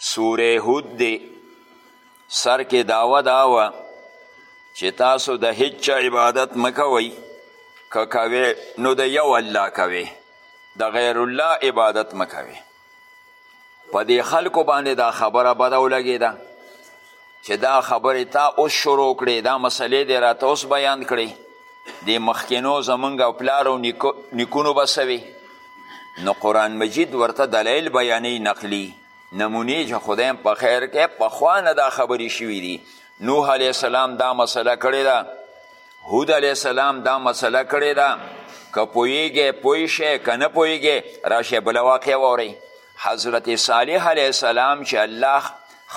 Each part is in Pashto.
سوره هود دی سر کې داوا داوا چې تاسو د هیچ عبادت مکوئ که کوې نو د یو الله کوې د غیر الله عبادت مکوې په دې خلکو باندې دا خبره بده ولګېده چې دا خبرې تا اوس شروع کړې دا مسلې دې راته اوس بیان کړې د مخکینو زمونږ او پلار او نیکونو به سوې نو قرآن مجید ورته دلایل بیانې نقلی نمونې چې خدای په خیر کې پخوا نه دا خبرې شوي دي نوح علیه السلام دا مسله کړې ده هود علیه السلام دا مسله کړې ده که پوهیږی پوه شی که نه پوهیږی راشه بله واقع واورئ حضرت صالح علیه السلام چې الله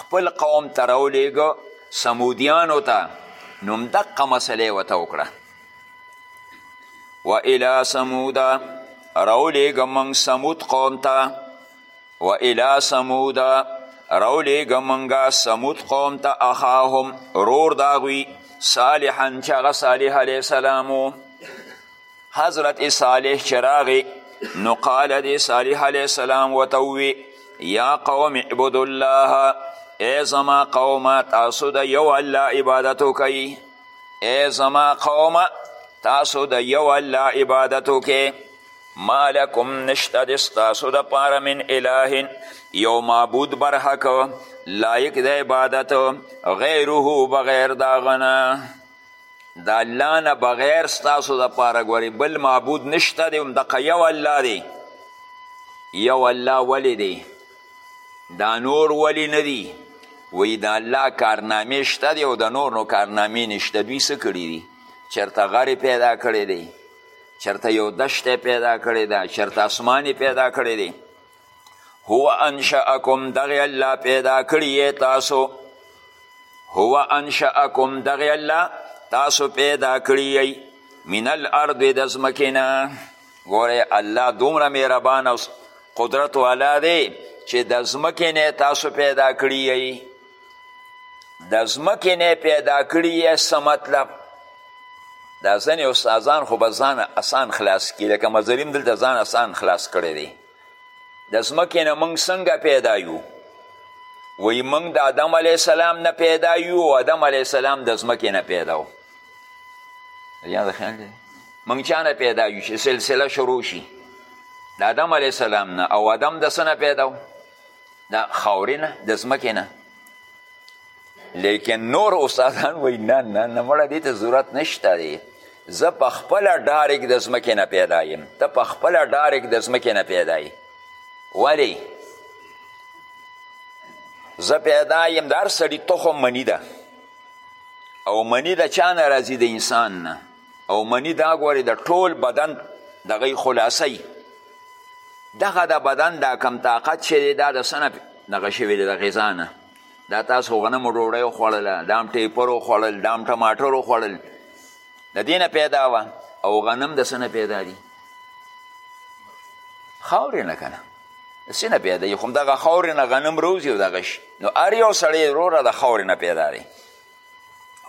خپل قوم ته راولیږه سمودیانو ته نو همدقه مسله یې ورته وکړه و الی سموده راولیږه موږ سمود قوم ته و الی سموده راولیږه موږ سمود قوم ته اخاهم رور د هغوی صالحا چې هغه صالح علیه السلام حضرت صالح چې راغی نو قال دی صالح علیه السلام ورته ووی یا قوم اعبد الله ای زما قومه تاسو د یو الله عبادت وکړئ ای زما قومه تاسو د یو الله عبادت وکړئ ما لکم نشته د ستاسو دپاره من اله یو معبود برحق لایق د عبادت غیره بغیر د هغه نه د الله نه بغیر ستاسو د پاره ګورې بل معبود نشته دی همدقه یو الله دی یو الله ولی دی دا نور ولی نه دی وی د الله کارنامې شته دی او د نور نو کارنامې نشته دوی څه کړي دي چرته غرې پیدا کړی دی چرته یو دشته پیدا کړی ده چرته اسمانې پیدا کړی دی هو انشأکم دغه الله پیدا کړی تاسو هو انشأکم دغه الله تاسو پیدا کړی من الارض د ځمکینا ګوره الله دومره مهربان او قدرت والا دی چې د ځمکې نه تاسو پیدا کړی د ځمکې نه پیدا کړي یې څه مطلب دا ځینې استادان خو به ځان اسان خلاص کړي لکه مظلم دلته ځان اسان خلاص کړی دی د ځمکې نه موږ څنګه پیدا یو وی موږ د آدم علیه السلام نه پیدا یو او آدم علیه السلام د ځمکې نه پیدا و یاد خیال دی موږ چا نه پیدا یو چې سلسله شروع شي د آدم علیه السلام نه او آدم د څه نه پیدا و دا خاورې نه د ځمکې نه لیکن نور استادان وایي نه نه نه مړه دې ته ضرورت نشته دی زه په خپله ډارک د ځمکې نه پیدا یم ته په خپله ډارک د ځمکې نه پیدا یې ولې زه پیدا یم د هر سړي تخم منی ده او منی د چا نه راځي د انسان نه او منی دا ګورې د ټول بدن دغه خلاصه یي دغه د بدن دا کم طاقت چې دی دا د څه نه دغه شوی دی د غذا نه دا تاسو غنمو ډوډۍ وخوړله دا هم ټیپر وخوړل دا هم ټماټر وخوړل د دې نه پیدا وه او غنم د څه نه پیدا دي خاورې نه که نه د څه نه پیدا دي خو همدغه خاورې نه غنم روزي او دغه شي نو هر یو سړی وروره د خاورې نه پیدا دی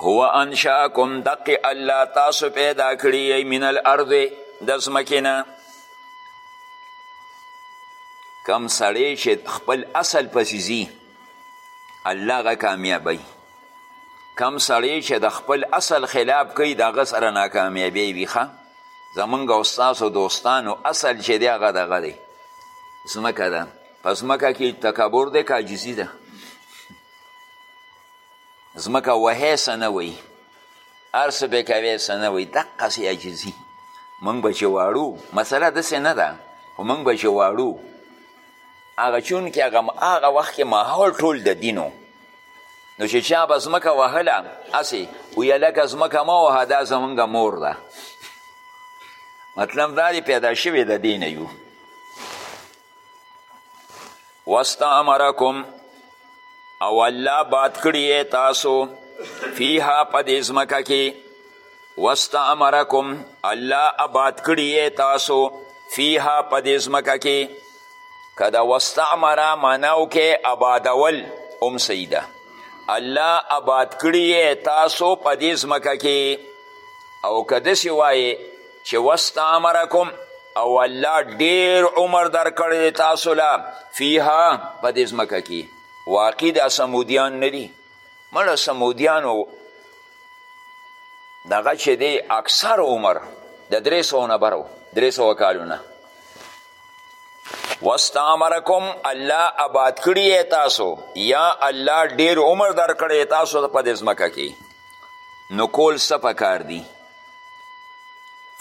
هو انشاکم دقی الله تاسو پیدا کړی من الارض د ځمکې نه کم سړی چې خپل اصل پسې ځي الله هغه کامیابوي کم سړی چې د خپل اصل خلاف کوي د هغه سره ناکامیابی وي ښه زمونږ او ستاسو دوستانو اصل چې دی هغه دغه دی ځمکه ده په ځمکه کې تکبر دی که عاجزي ده ځمکه وهی څه نه وی هر څه به کوې څه نه وی دقسې عاجزي موږ به چې واړو مسله داسې نه ده خو موږ به چې واړو هغه چونکې هغه هغه وخت کې ماحول ټول د دینو نو چې چا به ځمکه وهله هسې ویه لکه ځمکه مه وهه دا زمونږ مور ده مطلب دا دی پیدا شوی د دې نه یو واستعمرکم او الله باد کړی تاسو فیها په دې ځمکه کې واستعمرکم الله آباد کړی تاسو فیها په دې ځمکه کې که د واستعمره معناو کې آبادول هم صحیح ده الله آباد کړی تاسو په دې ځمکه کې او که داسې وایې چې واستعمرکم او الله ډیر عمر درکړی تاسو له فیها په دې ځمکه کې واقعي دا سمودیان نه دي مړه سمودیانو دغه چې دی اکثر عمر د درې سوو نه برو درې سوه کالو نه واستعمرکم الله آباد کړی تاسو یا الله ډیر عمر درکړی تاسو په دې ځمکه کې نو کول څه پکار دي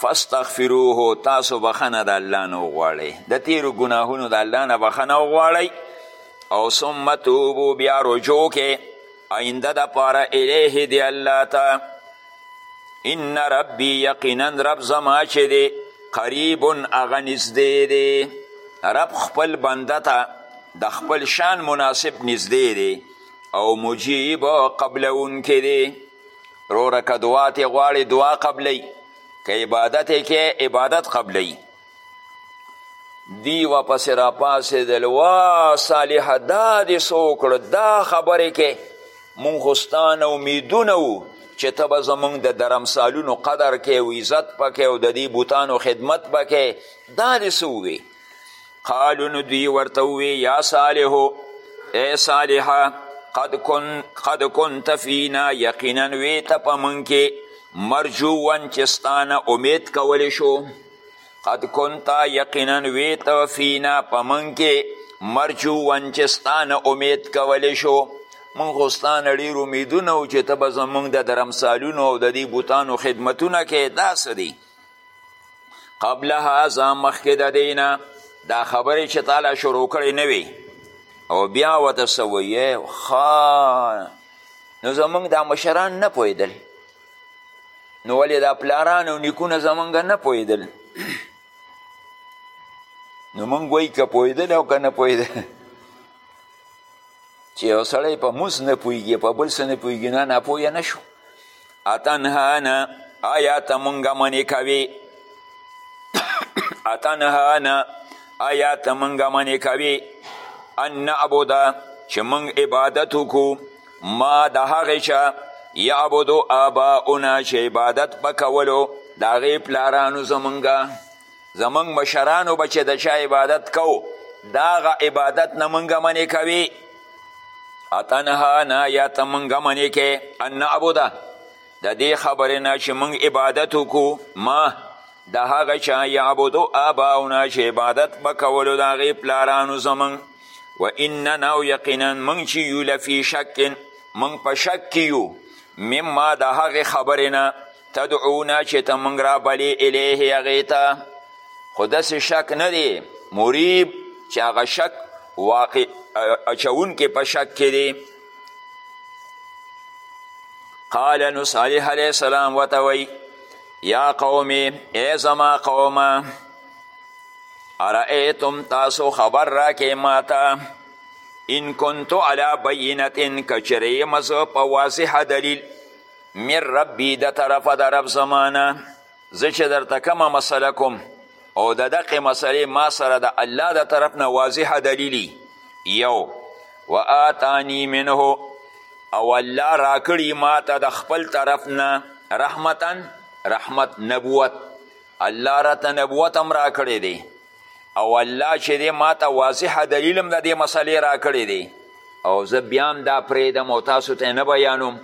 فاستغفروه تاسو بخنه د الله نه وغواړئ د تیرو ګناهونو د الله نه بخنه وغواړئ او ثم توبو بیا رجوع کې آینده د پاره الیه دی الله ته ان ربی یقینا رب زما چې دی قریب هغه نږدې دی رب خپل بنده ته د خپل شان مناسب نږدې دی او مجیب قبلونکی دی روره که دعا تې غواړې دعا قبلی که عبادت یې کې عبادت قبلی دی واپس را پاسېدل وا صالحه دا دې څه وکړو دا خبرې کې مونږ خو ستا نه امیدونه وو چې ته به زمونږ د درمسالونو قدر کې او عزت پکې او د دې بوتانو خدمت پکې دا دې څه ووې قالو نو دوی ورته ووی یا صالحو ای صالحه قد, کن قد کنت فینا یقینا وی ته په موږ کې مرجوون چې ستانه امید کولی شو قد کنت یقینا وی ته فینا په موږ کې مرجوون چې ستانه امید کولی شو موږ خو ستانه ډېر امیدونه و چې ته به زموږ د درمسالونو او د دې بوتانو خدمتونه کې دا څه دی قبل هذا مخکې د دینا دا خبرې چې تعالی شروع کړې نه وي او بیا ورته څه وایې نو زمونږ دا مشران نه پوهېدل نو ولې دا پلاران او نیکونه زمونږ نه پوهېدل نو مونږ وایي که پوهېدل او که نه پوهېدل چې یو سړی په موس نه پوهېږي په بل څه نه پوهېږي نه ناپوهه نه شو اتنهانا آیا ته مونږه منې کوې اتنهانا آیا ته مونږه منې کوې ان نعبده چې مونږ عبادت وکړو ما د هغې چا یعبدو آباؤنا چې عبادت به کولو د هغې پلارانو زمونږه زمونږ مشرانو به چې د چا عبادت کو د هغه عبادت نه مونږ منې کوي اتنهانا یا ته مونږ منې کې ان نعبده د دې خبرې نه چې مونږ عبادت وکړو ما د هغه چا یعبدو آباؤنا چې عبادت به کولو د هغې پلارانو زمونږ و اننا او یقینا مونږ چې یو لفی شک مونږ په شک کې یو مما د هغې خبرې نه تدعونا چې ته موږ رابلې الیه هغې ته خو داسې شک نه دی مریب چې هغه شک واقع اچوونکې په شک کې دی قال نو صالح علیه السلام ورته وایي یا قومې ای زما قومه ارائیتم تاسو خبر را کې ماته ان کنتو علی بینتن کچریمز په واضح دلیل من ربی د طرفه د رب زمانه زه چې درته کومه مسله کوم او د دقې مسلې ما سره د الله د طرف نه واضح دلیلی یو و آتانی منه او الله راکړي ما ته د خپل طرف نه رحمتا رحمت نبوت الله راته نبوت هم راکړی دی او الله چې دی ما ته واضح دلیل هم د دې مسلې راکړی دی او زه بیا هم دا پرېږدم او تاسو ته نه بیانوم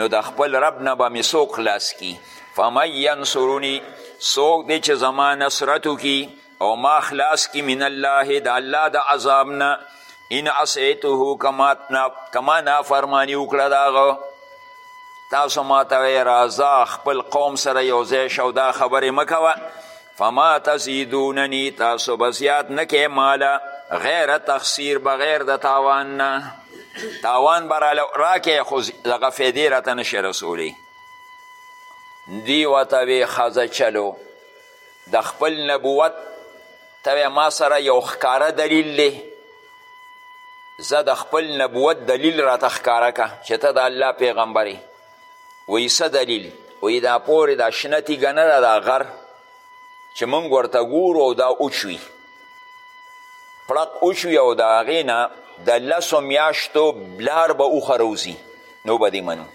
نو د خپل رب نه به مې څوک خلاص کی فمن ینصروني څوک دی چې زما نصرت وکړي او ما خلاص کی من الله د الله د عذاب نه ان عصیته کما نافرمانی وکړه د هغه تاسو ما ته راځه خپل قوم سره یو ځای شه او دا خبرې مه کوه فما تزیدوننی تاسو به زیات نه کې مالا غیر تخصیر بغیر د تاوان نه تاوان به راکې خو دغه فیدې راته نشي رسولی دی ورته وې ښځه چلو د خپل نبوت ته ما سره یو ښکاره دلیل دی زه د خپل نبوت دلیل راته ښکاره که چې ته د الله پیغمبرې وی څه دلیل وی دا پورې دا شنه تیږه نه ده دا غر چې موږ ورته ګورو او دا اوچوي پړق اوچوي او د هغې نه د لسو میاشتو بلار به اوښه روزي نو به دې منو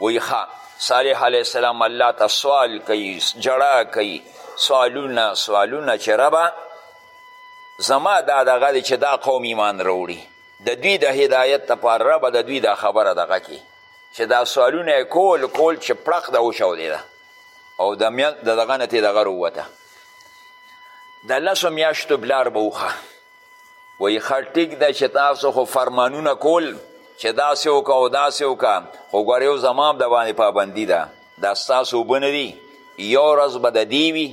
وی ښه صالح علیه السلام الله ته سوال کوي جړا کوي سوالونه سوالونه چې ربه زما دا دغه دی چې دا قوم ایمان راوړي د دوی د هدایت لپاره ربه د دوی دا خبره دغه کې چې دا سوالونه یې کول کول چې پړق د وچاودېده او د دغه نه ترې دغه رووته د لسو میاشتو بلار به وخه وایي ښه ټیک ده چې تاسو خو فرمانونه کول چې داسې وکړه او داسې وکړه خو ګورې یو زما د باندې پابندي ده دا ستاسو اوبه نه دي یو ورځ به د دې وي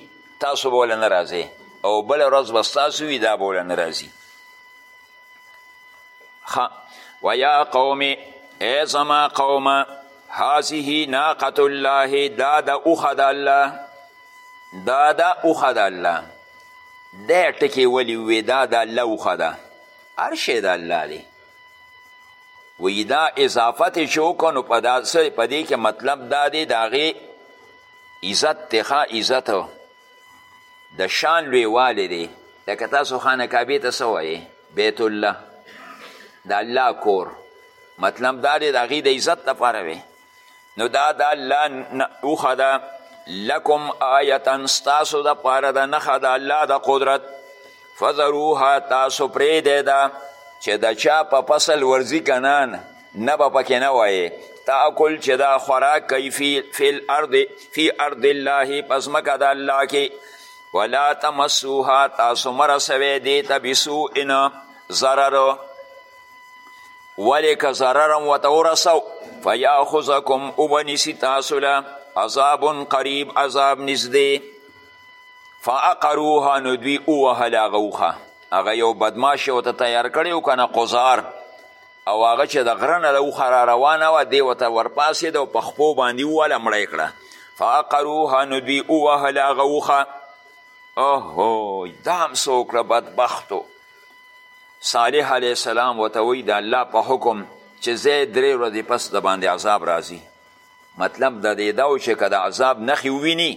تاسو به وله نه راځئ او بله ورځ به ستاسو وي دا به وله نه راځي خ و یا قوم ای زما قوم هذه ناقت الله دا د اوخه د الله دا د اوخه د الله دا ټکی ولی وی دا د الله اوخه ده هر شی د الله دی وی دا اضافت چې وکړو نو په داسې په دې کې مطلب دا دی د هغې عزت دی ښه عزت د شان لویوالی دی لکه تاسو خانه کعبې ته څه وایې بیت الله د الله کور مطلب دا دی د هغې د عزت لپاره وی نو دا د الله اوښه ده لکم آیتا ستاسو د پاره د نښه د الله د قدرت فذروها تاسو پرېږدی ده چې د چا په فصل ورځي کنان نه به پکې نه وایې تاکل چې دا خوراک کوي فی فی الارض فی ارض الله په ځمکه د الله کې ولا تمسوها تاسو مه رسوئ دې ته بسوء ضرر ولې که ضرر هم ورته ورسو فیاخذکم وبنیسي تاسو له عذاب قریب عذاب نږدې فعقروها نو دوی ووهله هغه اوښه هغه یو بدماش ورته تیار کړی و که نه قضار او هغه چې د غره نه له اوښه را روانه وه دې ورته ورپاسېده او په خپو باندې وواله مړه یې کړه فعقروها نو دوی ووهله هغه اوښه اوهو دا هم څه وکړه بدبختو صالح علیه السلام ورته وایي د الله په حکم چې زه درې ورځې پس د باندې عذاب راځي مطلب د دې دا و چې که د عذاب نښې وویني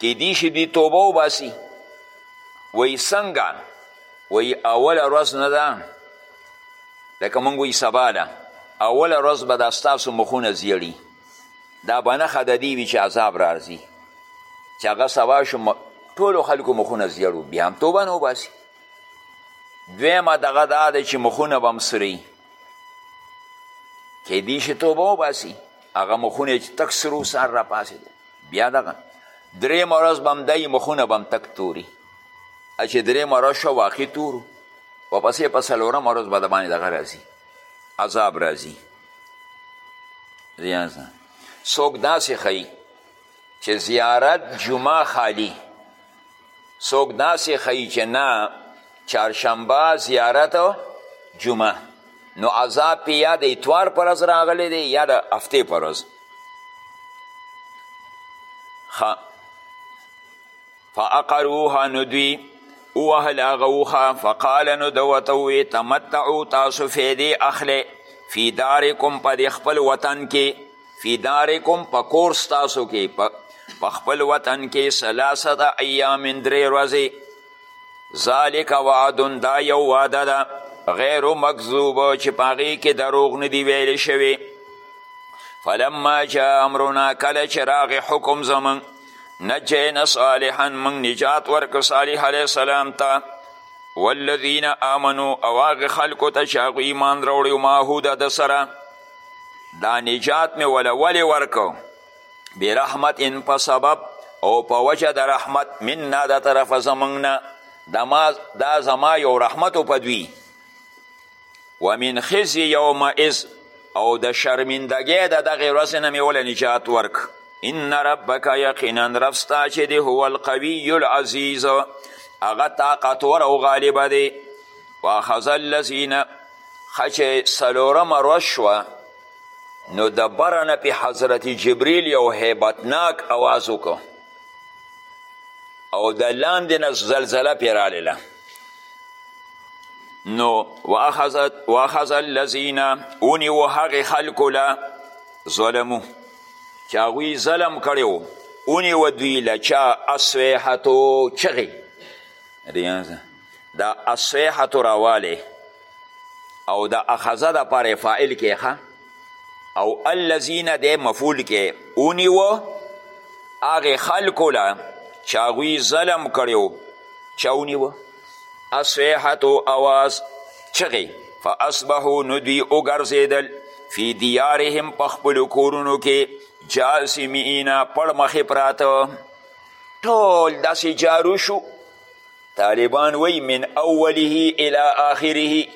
کیدی شي دوی توبه وباسي وایي څنګه وایي اوله ورځ نه ده لکه موږ وایي سبا ده اوله ورځ به دا ستاسو مخونه زیړي دا به نښه د دې وي چې عذاب راځي چې هغه سبا شو ټولو خلکو مخونه زیړو بیا هم توبه نه وباسي دویمه دغه دا ده چې مخونه به هم سري کیدی شي توبه وباسي هغه مخونه چې تک سرو سار را پاسېدو بیا دغه درېیمه ورځ به هم دی مخونه به هم تک توري چې درېیمه ورځ شوه واقع تورو ورپسې په څلورمه ورځ به د باندې دغه راځي عذاب راځي څوک داسې ښیي چې زیارت جمعه خالی څوک داسې ښیي چې نه چهارشنبه زیارت جمعه نو عذاب پې یا د اتوار پر ورځ راغلی دی یا د هفتې پر ورځ فاقروها نو دوی ووهل هغه وخه فقال نو ده ورته ووی تمتعو تاسو فیدې اخلی فی دارکم په دې خپل وطن کې فی دارکم په کور ستاسو کې په خپل وطن کې ثلاثه ایام درې ورځې ذالک وعد دا یو وعده ده غیر مکذوب چې په هغې کې دروغ نه دی ویل شوی فلما جا امرنا کله چې راغې حکم زمون نجینا صالحا موږ نجات ورکړ صالح علیه السلام ته والذین آمنو او هغه خلکو ته چې هغوی ایمان راوړی ماهو د ده سره دا نجات می وله ولی ورکو برحمت ان په سبب او په وجه د رحمت منا د طرفه زمونږ نه دا زما یو رحمت په دوی ومن خزي یومئذ او د شرمندګۍ د دغې ورځې نه مې وله نجات ورک ان ربک یقینا رب ستا چې دی هو القوي العزیز هغه طاقتور او غالبه دی واخذ الذین ښه چې څلورمه ورځ شوه نو د بره نه پې حضرت جبریل یو هیبتناک اواز وکړو او د لاندې نه زلزله پې رالله نو واخذ الذین ونیو هغې خلکو له ظلمو چې هغوی ظلم کړی و ونیو دوی له چا اصویحتو چغې د اصیحت راوالی او د اخذه د پاره فاعل کې او الذین د مفعول کې اونیو هغه خلکو له چې هغوی ظلم کړیو چا ونیو اصیحت و اواز چغې فاصبحو نو دوی وګرځېدل فی دیارهم په خپلو کورونو کې جاسمینا پړمخې پراته ټول داسې جارو شو طالبان وی من اوله الى آخره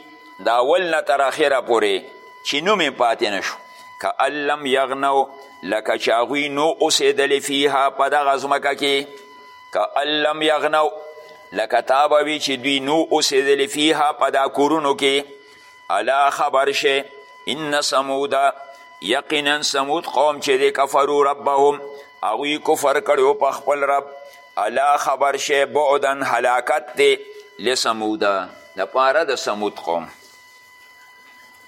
دا اول نه تر اخره پورې چې نوم یې پاتې نشو که لم یغنو لکه چې هغوی نو اوسېدلې فیها په دغه ځمکه کې که لم یغنو لکه تا به وي چې دوی نو اوسېدلې فیها په دا کورونو کې الا خبر شي ان سموده یقینا سمود قوم چې د کفرو ربهم هغوی کفر کړی په خپل رب الا خبر شی بعدا هلاکت دی لسموده لپاره د سمود قوم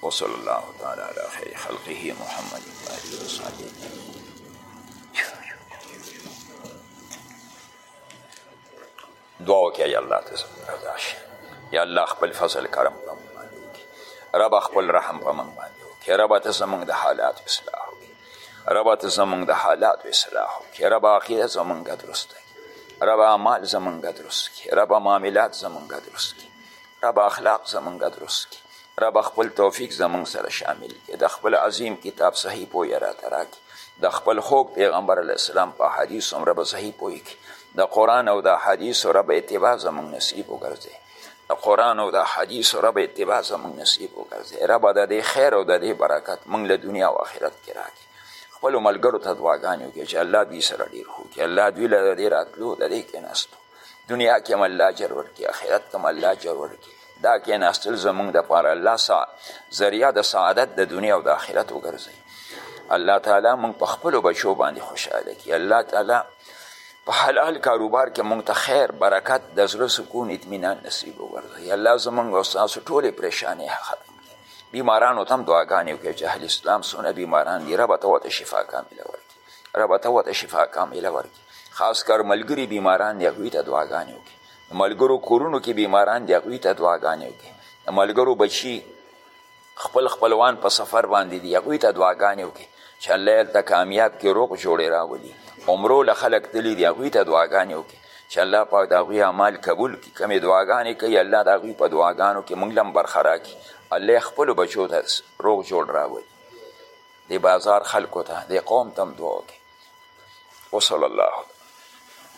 وصلی الله تعالی علی خیر خلقه محمد و آله وصحبه دعا وکړه یا الله ته زموږ رضا شي یا الله خپل فضل کرم په موږ باندې وکړي ربه خپل رحم په موږ باندې وکړي ربه ته زموږ د حالات اصلاح ربا ته زمونږ د حالاتو اصلاح وکړي ربا عقیده زمونږ درست کړي ربا اعمال زمونږ درست کړي ربا معاملات زمونږ درست کړي ربا اخلاق زمونږ درست کړي ربا خپل توفیق زمونږ سره شامل کړي د خپل عظیم کتاب صحیح پوهه راته راکړي د خپل خوږ پیغمبر علیه السلام په حدیث هم ربا صحیح پوهه کړي د قرآن او د حدیث ربا اتباع زمونږ نصیب وګرځي د قرآن او د حدیث رب اتباع زموږ نصیب وګرځي ربه د دې خیر او د دې برکت موږ له دنیا او آخرت کې راکړي خپلو ملګرو ته دعاګانې وکړي چې الله دوی سره ډېر ښه وکړي الله دوی له د دې راتلو د دې کېناستو دنیا کې هم الله اجر ورکړي آخرت کې هم الله اجر ورکړي دا کېناستل زموږ دپاره الله سا ذریعه د سعادت د دنیا او د آخرت وګرځوي الله تعالی موږ په خپلو بچو باندې خوشحاله کړي الله تعالی په حلال کاروبار کې مونږ ته خیر برکت د زړه سکون اطمینان نصیب وګرځوي الله زمونږ او ستاسو ټولې پریشانۍ ختم کړي بیمارانو ته هم دعاګانې وکړي چې اهل اسلام څونه بیماران دي ربه ته ورته شفا کامله ورکړي ربه ته ورته شفا کامله ورکړي خاص کر ملګري بیماران دي هغوی ته دعاګانې وکړي ملګرو کورونو کې بیماران دي هغوی ته دعاګانې وکړي ملګرو بچي خپل خپلوان په سفر باندې دي هغوی ته دعاګانې وکړي چې الله یې هلته کامیاب کړي روغ جوړې راولي عمرو له خلک تللي دي هغوی ته دعاګانې وکړي چې الله پاک د هغوی اعمال قبول کړي کومې دعاګانې کوي الله د هغوی په دعاګانو کې موږ له هم برخه راکړي الله یې خپلو بچو ته روغ جوړ راولي د بازار خلکو ته د قوم ته هم دعا وکړي وصلی الله